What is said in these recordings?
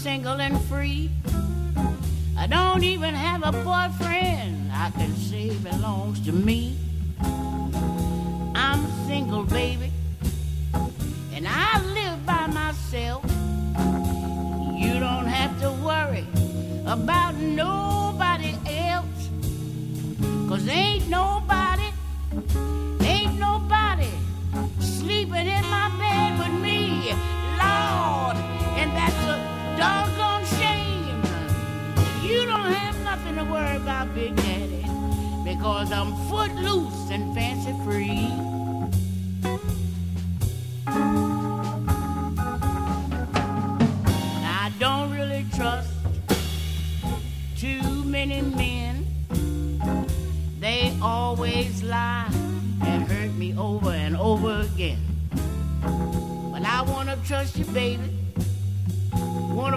single and free. I don't even have a boyfriend I can say belongs to me.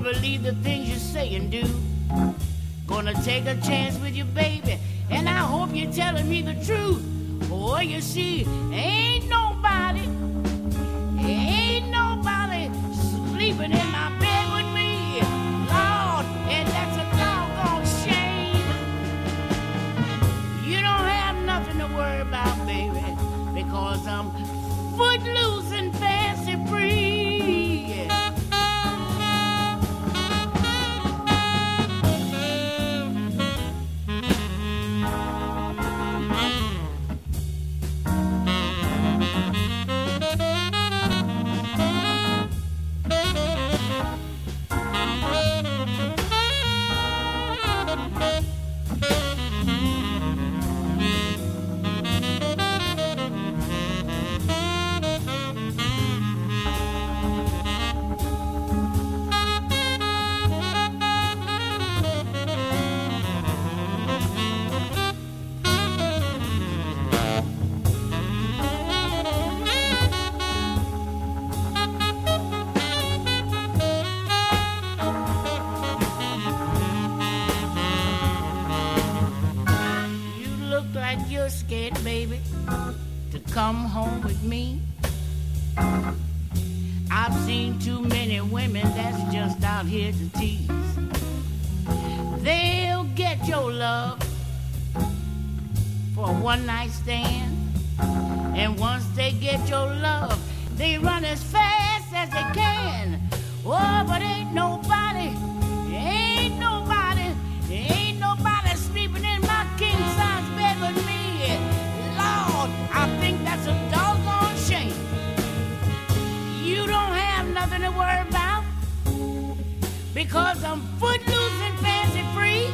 Believe the things you say and do. Gonna take a chance with you, baby. And I hope you're telling me the truth. Oh, you see, ain't nobody, ain't nobody sleeping in my bed with me. Lord, and that's a doggone shame. You don't have nothing to worry about, baby, because I'm footloose because I'm footloose and fancy free.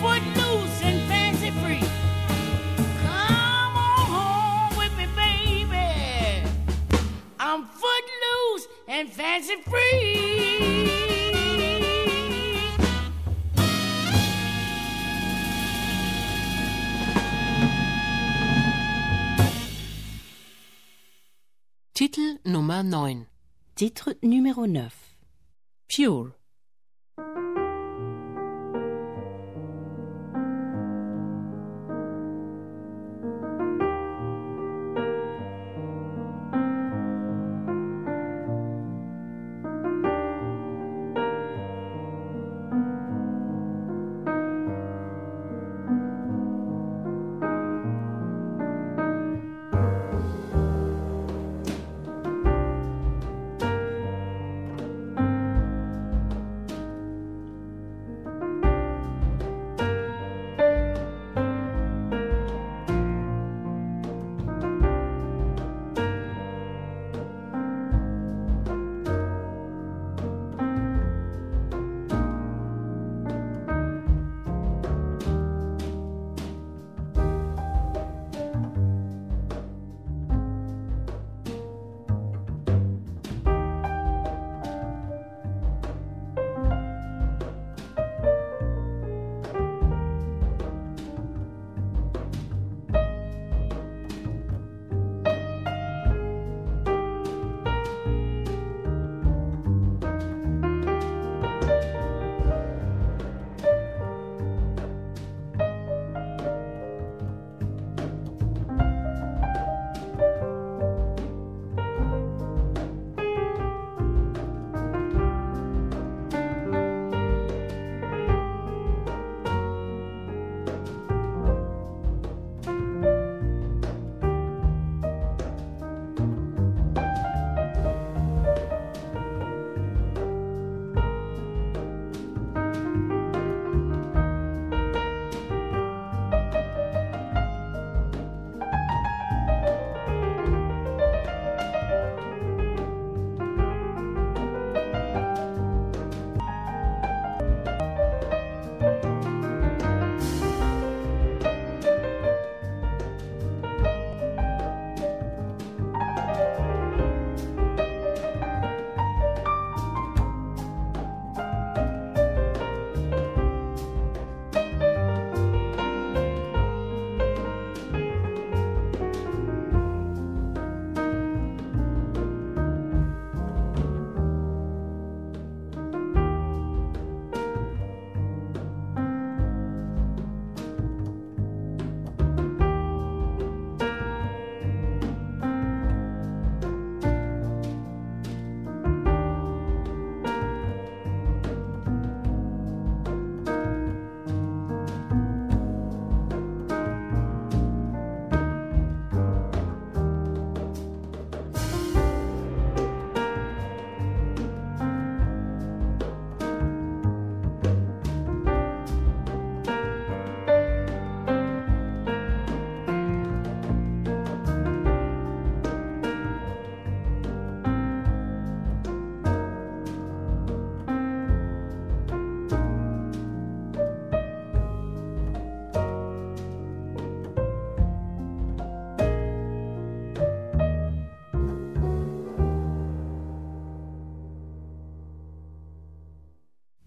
Footloose and fancy free. Come on home with me, baby. I'm footloose and fancy free. Titel Nummer 9 Titre numéro 9. Pure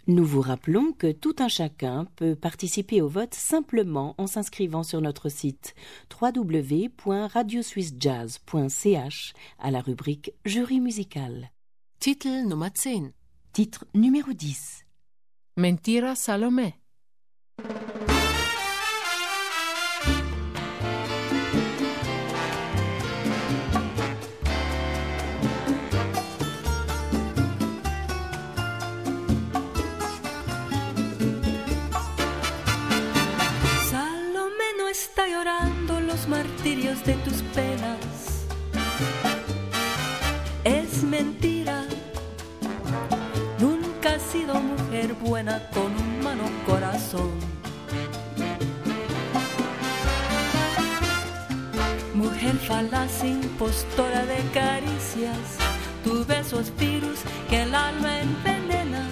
Nous vous rappelons que tout un chacun peut participer au vote simplement en s'inscrivant sur notre site www.radioswissjazz.ch à la rubrique Jury musical. Titel Nummer 10. Titre numéro 10. Mentira. Salomé de tus penas. Es mentira. Nunca has sido mujer buena con un mano corazón. Mujer falaz, impostora de caricias, tu beso es virus que el alma envenena.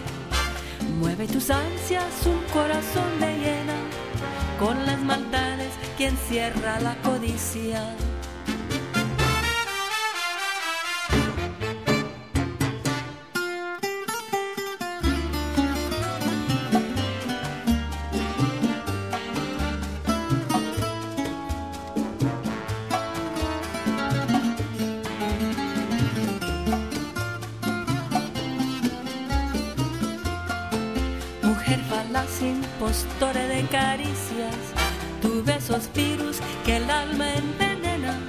Mueve tus ansias, un corazón de hiena, con las maldades que encierra la codicia. Mujer falaz, impostora de caricias, tu beso es virus que el alma envenena.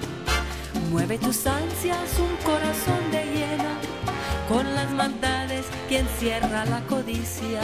Mueve tus ansias, un corazón de hiena, con las maldades que encierra la codicia.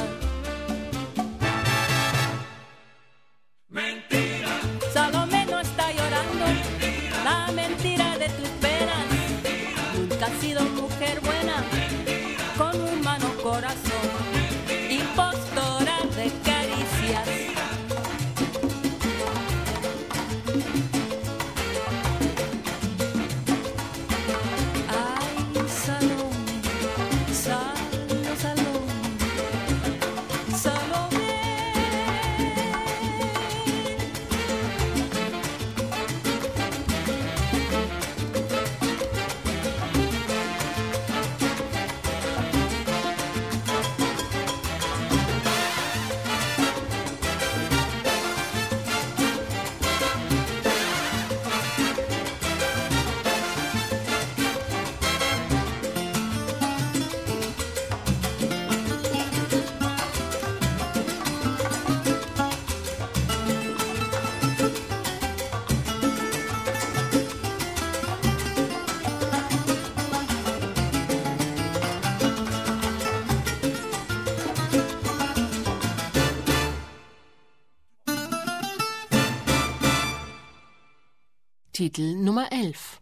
Titel Nummer 11.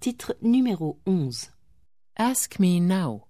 Titre numéro 11. Ask Me Now.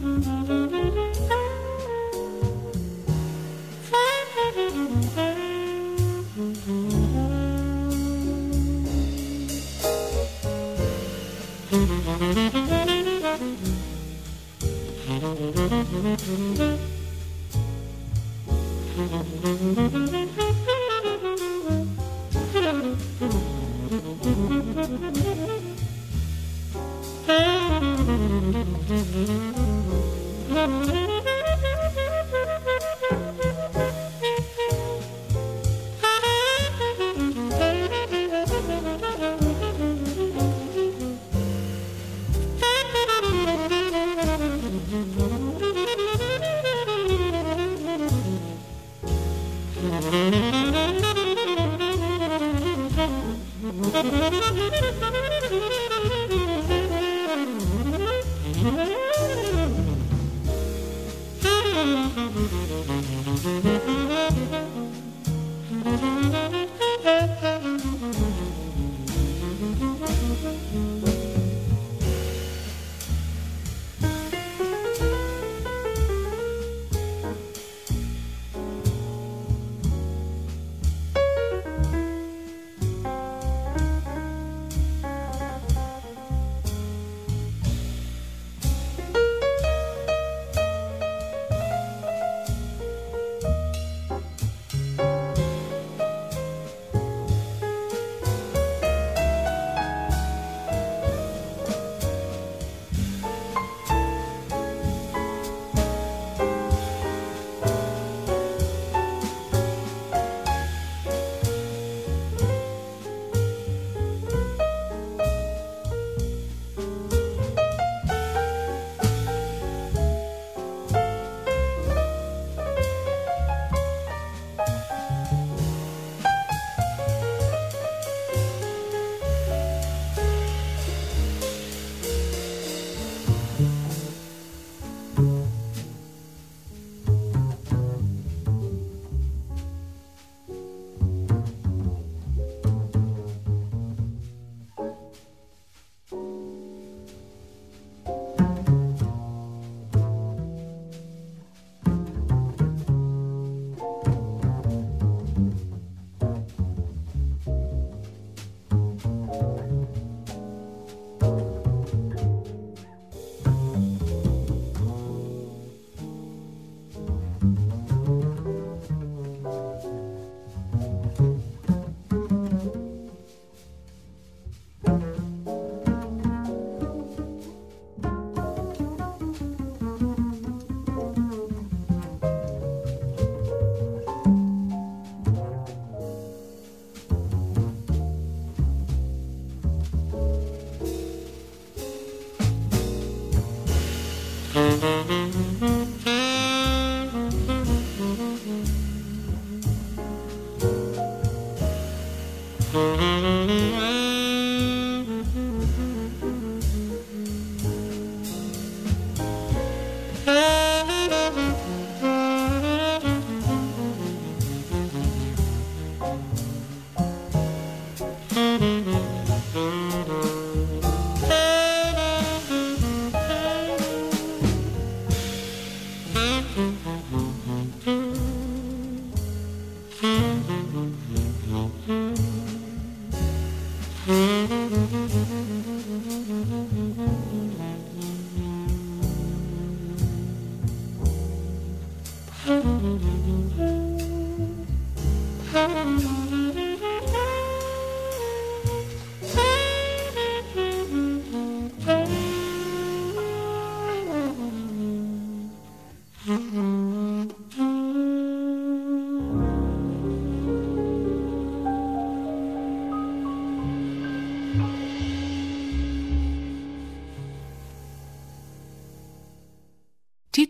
Mm-hmm.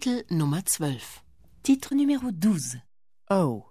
Titel Nummer 12. Titre numéro 12. Oh.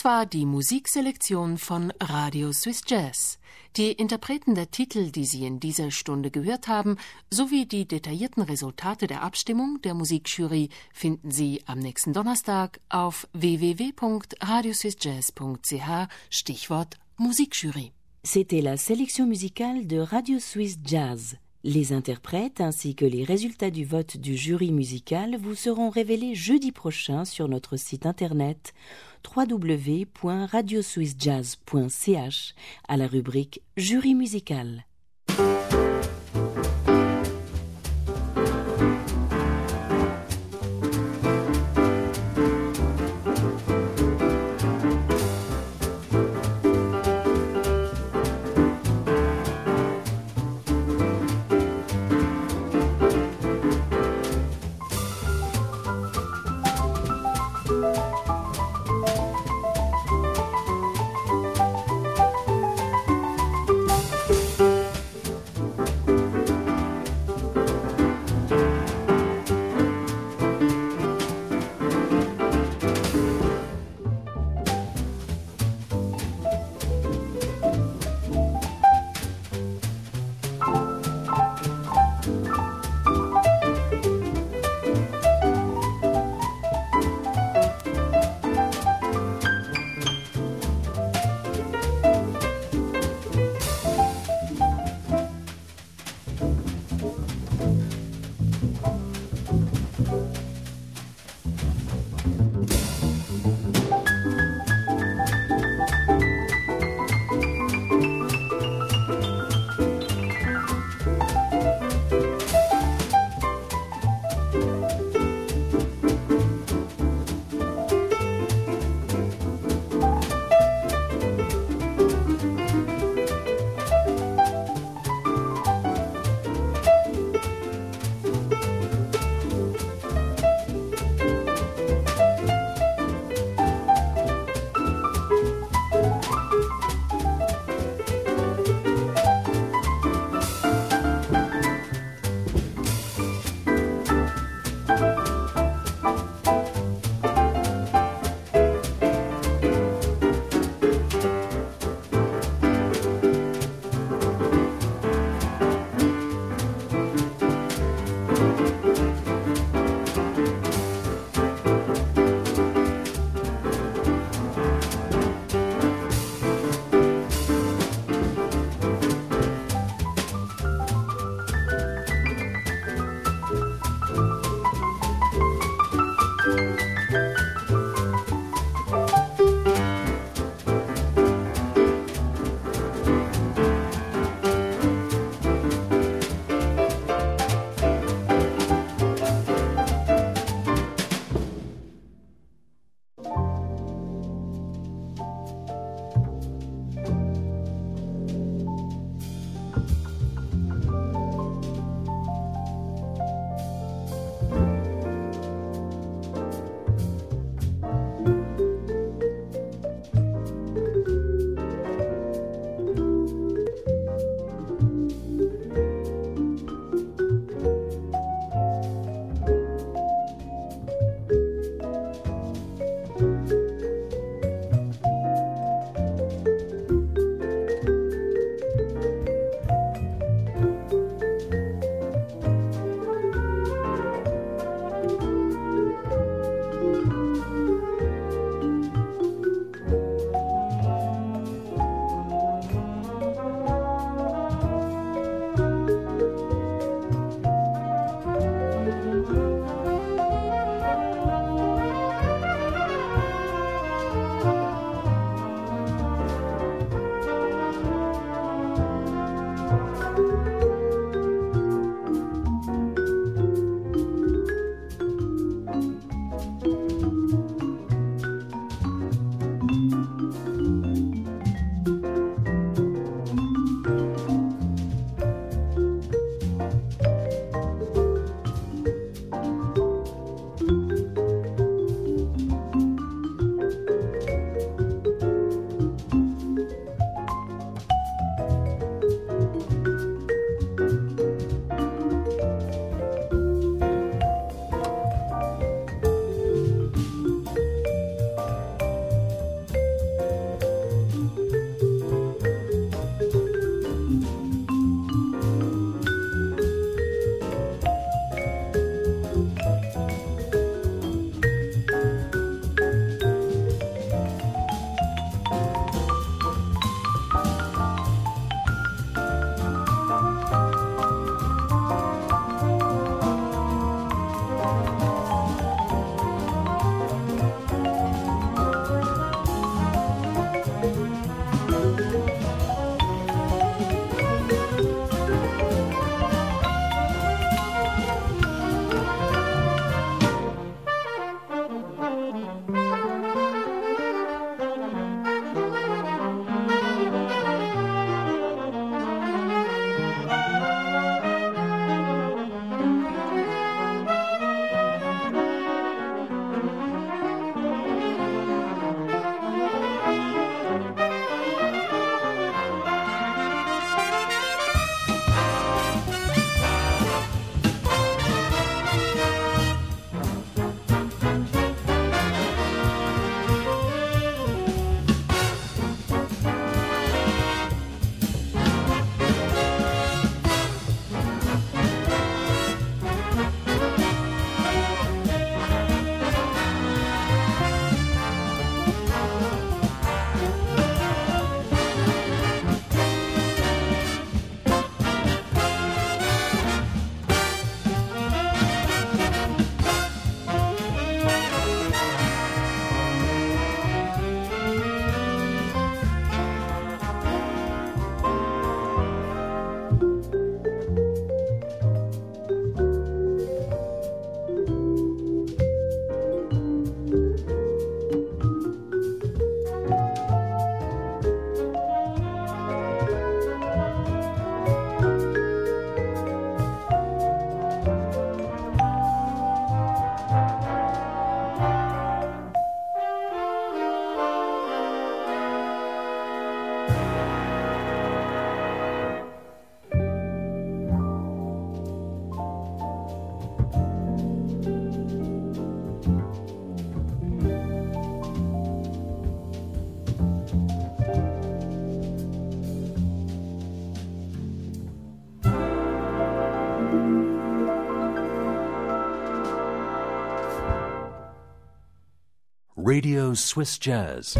Das war die Musikselektion von Radio Swiss Jazz. Die Interpreten der Titel, die Sie in dieser Stunde gehört haben, sowie die detaillierten Resultate der Abstimmung der Musikjury finden Sie am nächsten Donnerstag auf www.radioswissjazz.ch Stichwort Musikjury. C'était la sélection musicale de Radio Suisse Jazz. Les interprètes ainsi que les résultats du vote du jury musical vous seront révélés jeudi prochain sur notre site internet www.radioswissjazz.ch à la rubrique Jury musical. Radio Swiss Jazz.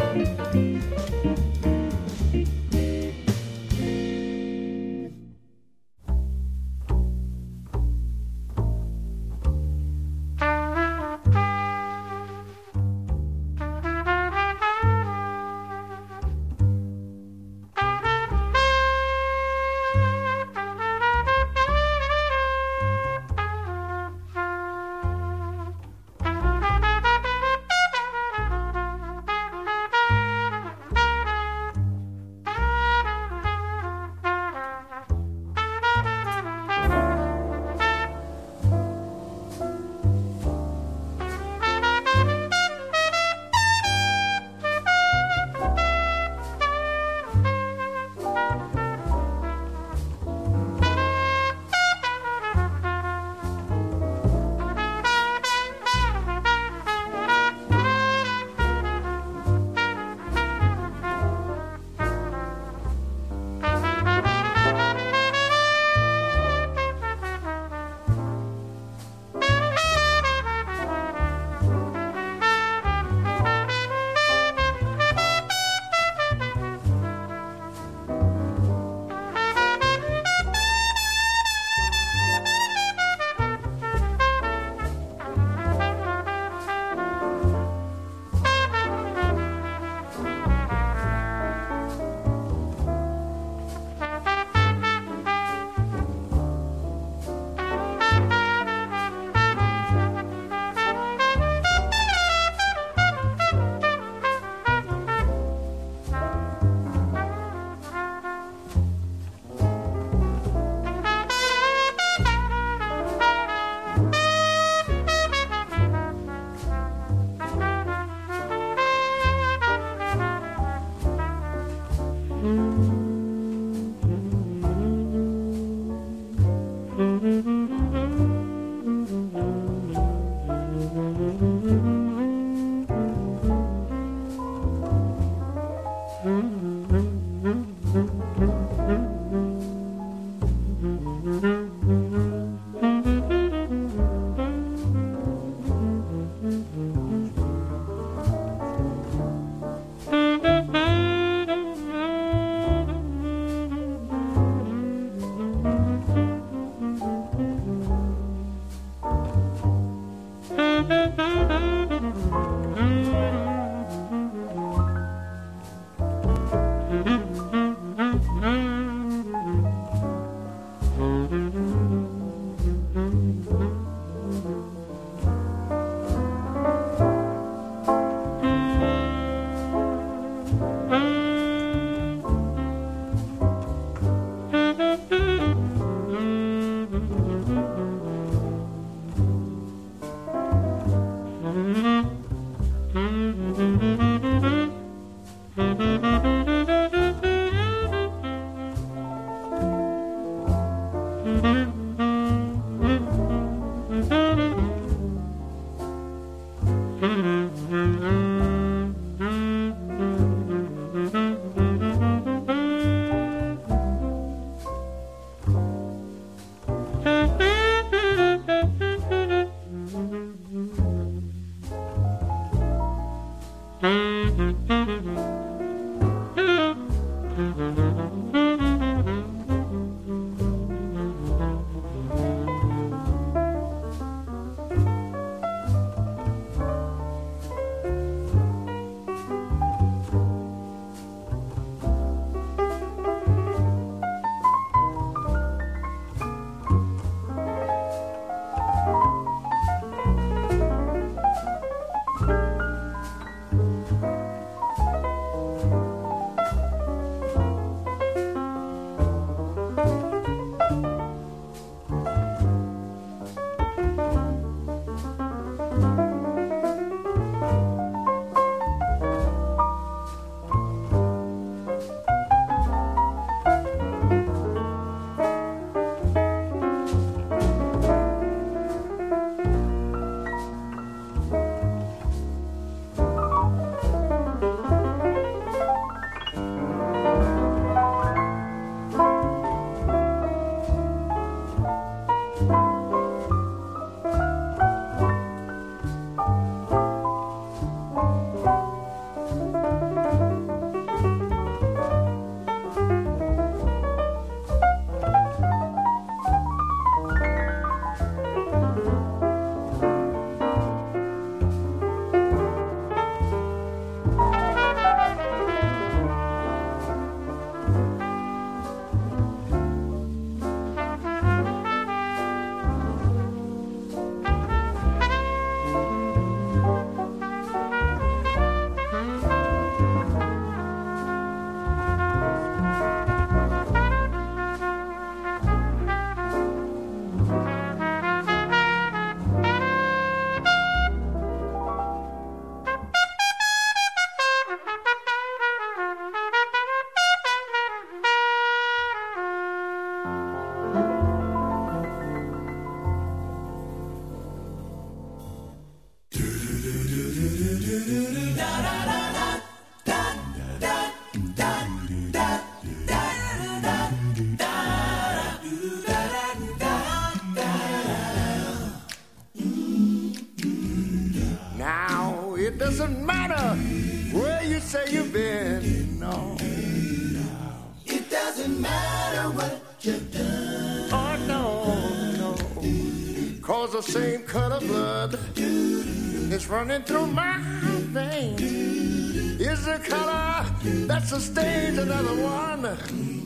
Mm.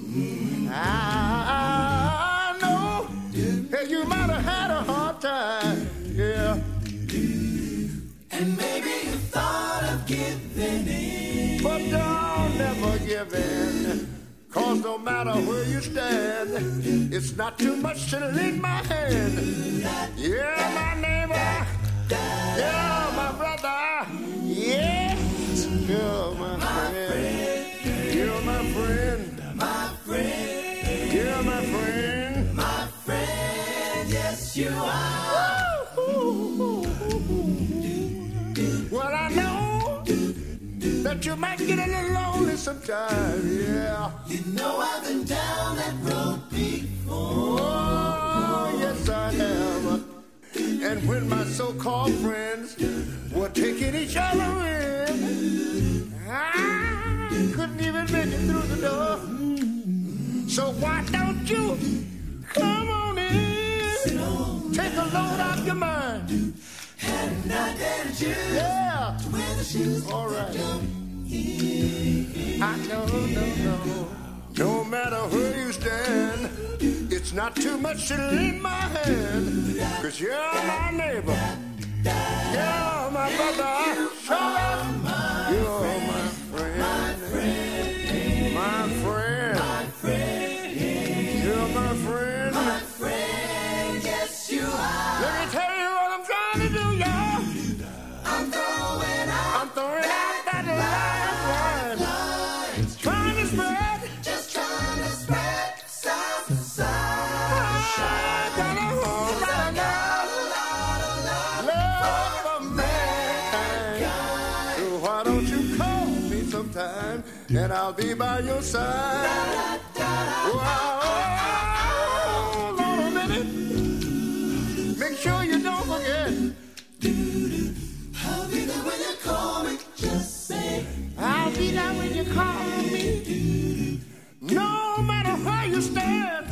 bending through the door. So why don't you come on in? Take a load off your mind. And not that you yeah. to wear the shoes. All right. I don't know. No matter where you stand, it's not too much to lend my hand. Cause you're my neighbor. You're my brother. Show up. side. Wow. Hold on a minute. Make sure you don't forget. I'll be there when you call me. Just say. I'll be there when you call me. No matter where you stand,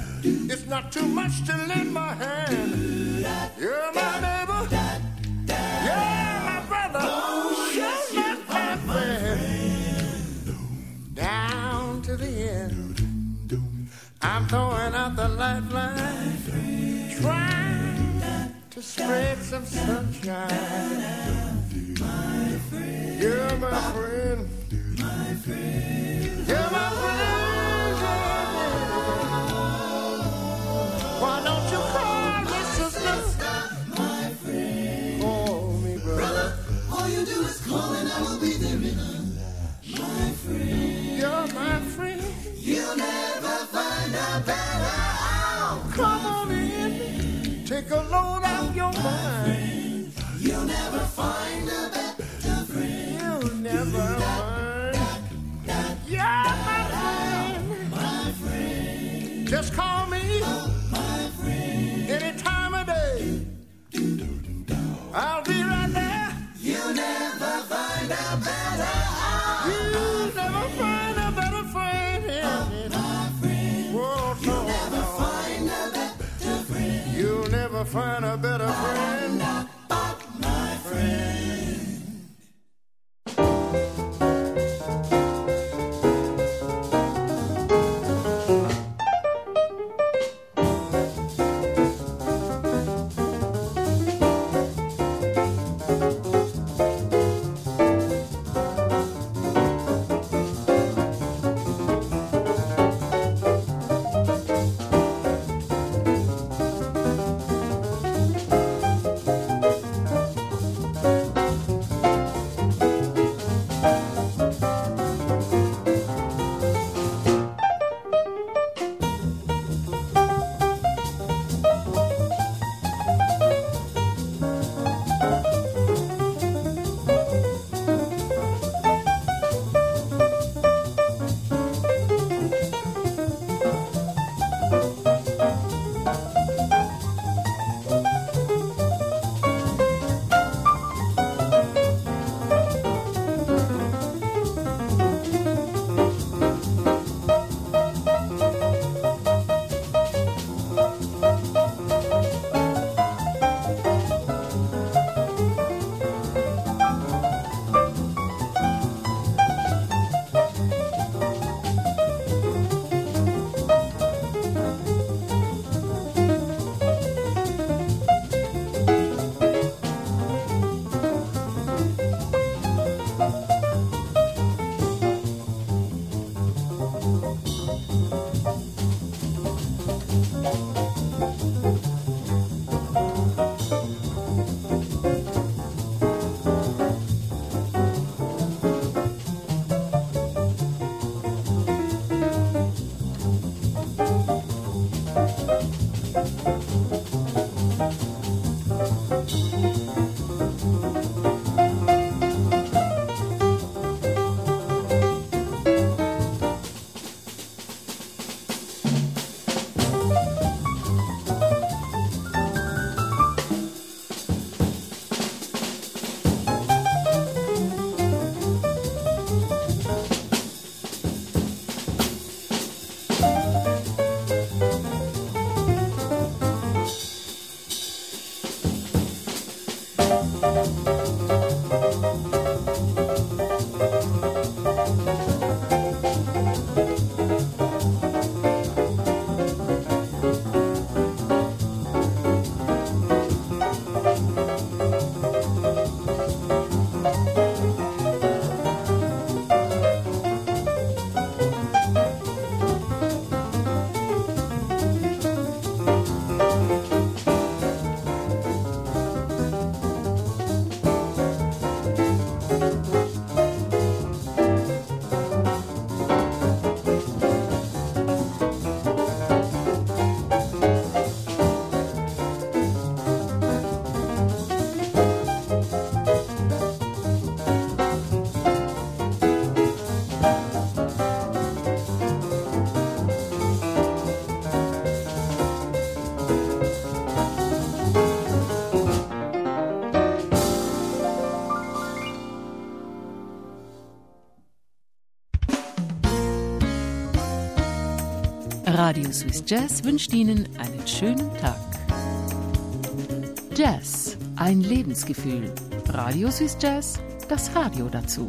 it's not too much to lend my hand. You're my neighbor. throwing out the lifeline, trying to spread some sunshine. You're my friend. You're my friend. Radio Swiss Jazz wünscht Ihnen einen schönen Tag. Jazz, ein Lebensgefühl. Radio Swiss Jazz, das Radio dazu.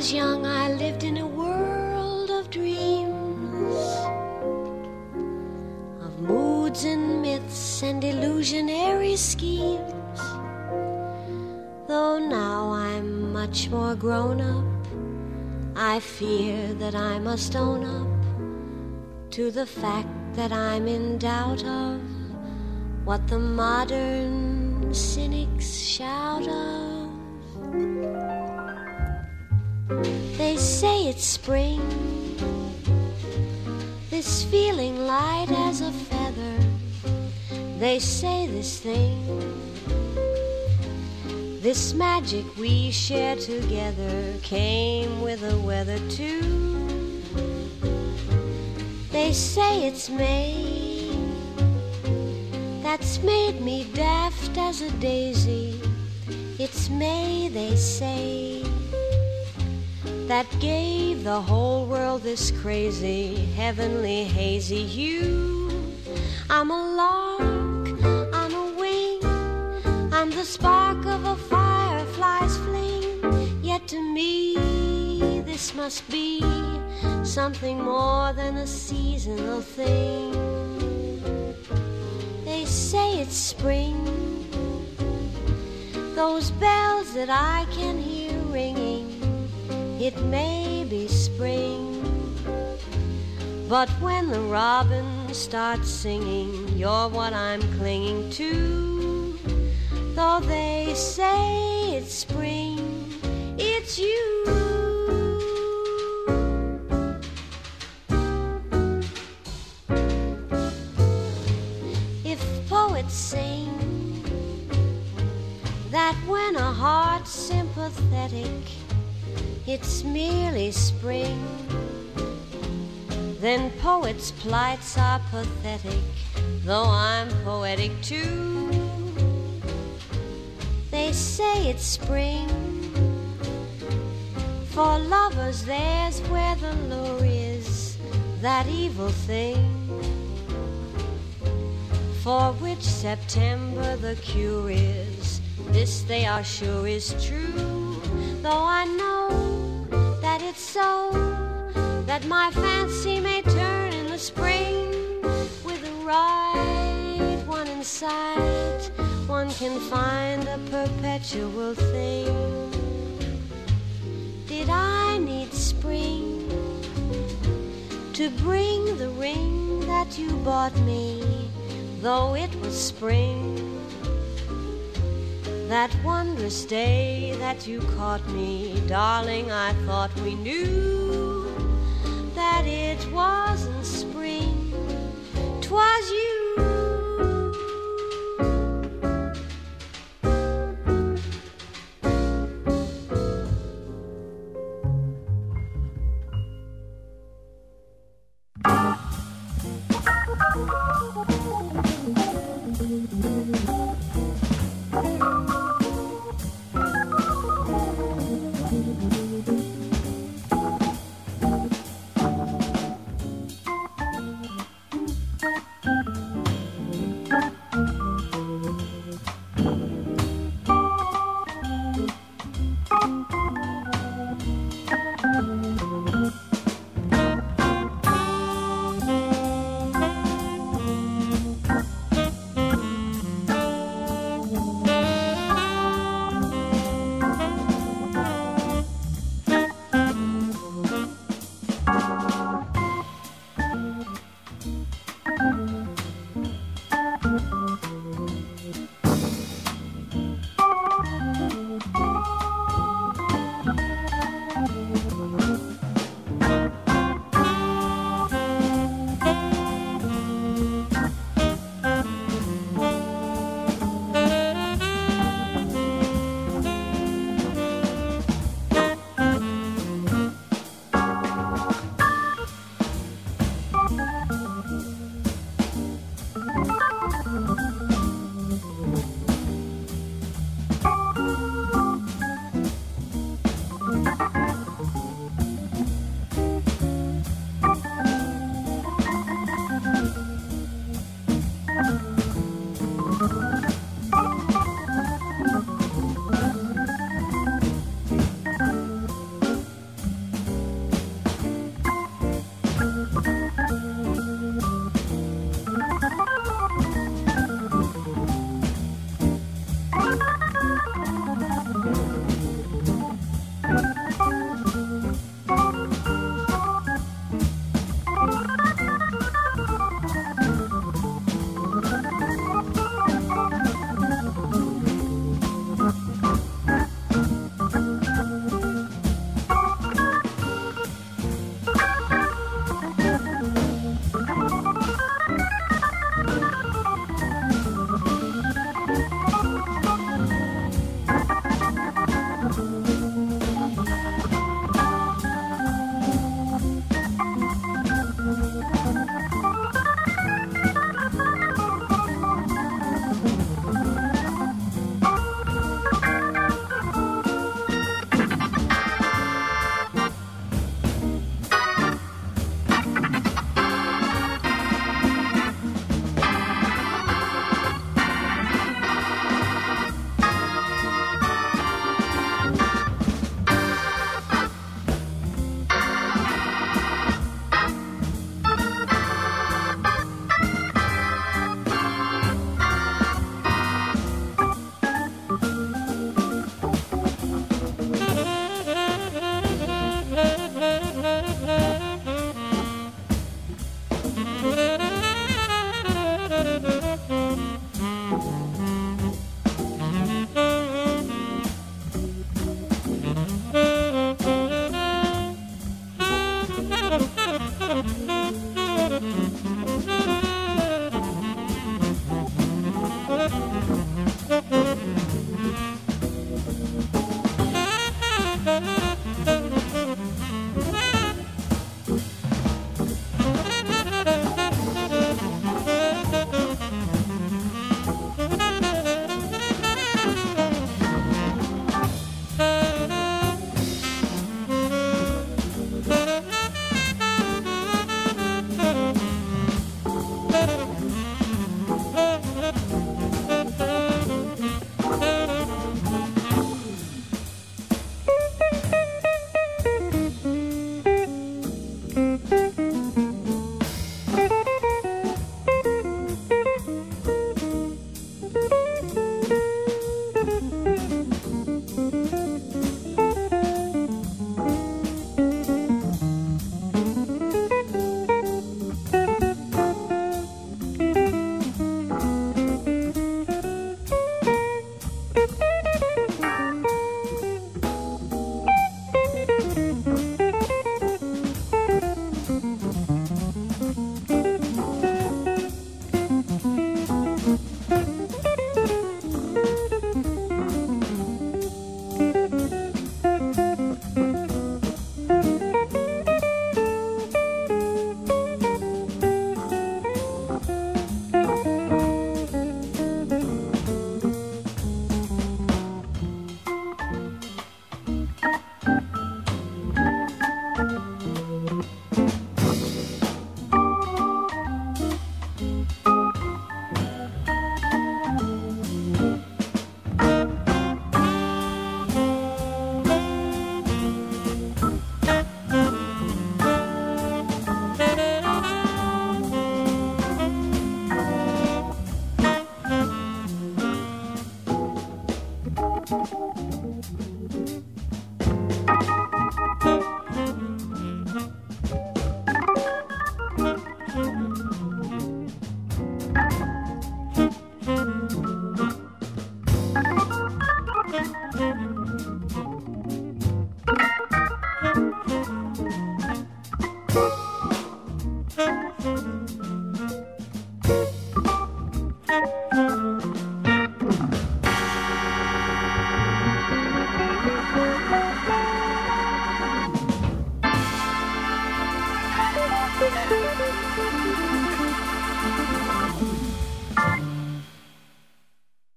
Was young, I lived in a world of dreams, of moods and myths and illusionary schemes. Though now I'm much more grown up, I fear that I must own up to the fact that I'm in doubt of what the modern cynics shout of. They say it's spring, this feeling light as a feather. They say this thing, this magic we share together came with the weather too. They say it's May that's made me daft as a daisy. It's May, they say, that gave the whole world this crazy, heavenly, hazy hue. I'm a lark, I'm a wing, I'm the spark of a firefly's fling. Yet to me, this must be something more than a seasonal thing. They say it's spring, those bells that I can hear ringing, it may be spring. But when the robin starts singing, you're what I'm clinging to. Though they say it's spring, it's you. If poets sing that when a heart's sympathetic, it's merely spring, then poets' plights are pathetic, though I'm poetic too. They say it's spring. For lovers, there's where the lure is, that evil thing for which September the cure is. This they are sure is true, though I know it's so, that my fancy may turn in the spring with the right one in sight. One can find a perpetual thing. Did I need spring to bring the ring that you bought me? though it was spring. That wondrous day that you caught me, darling, I thought we knew that it wasn't spring, 'twas you.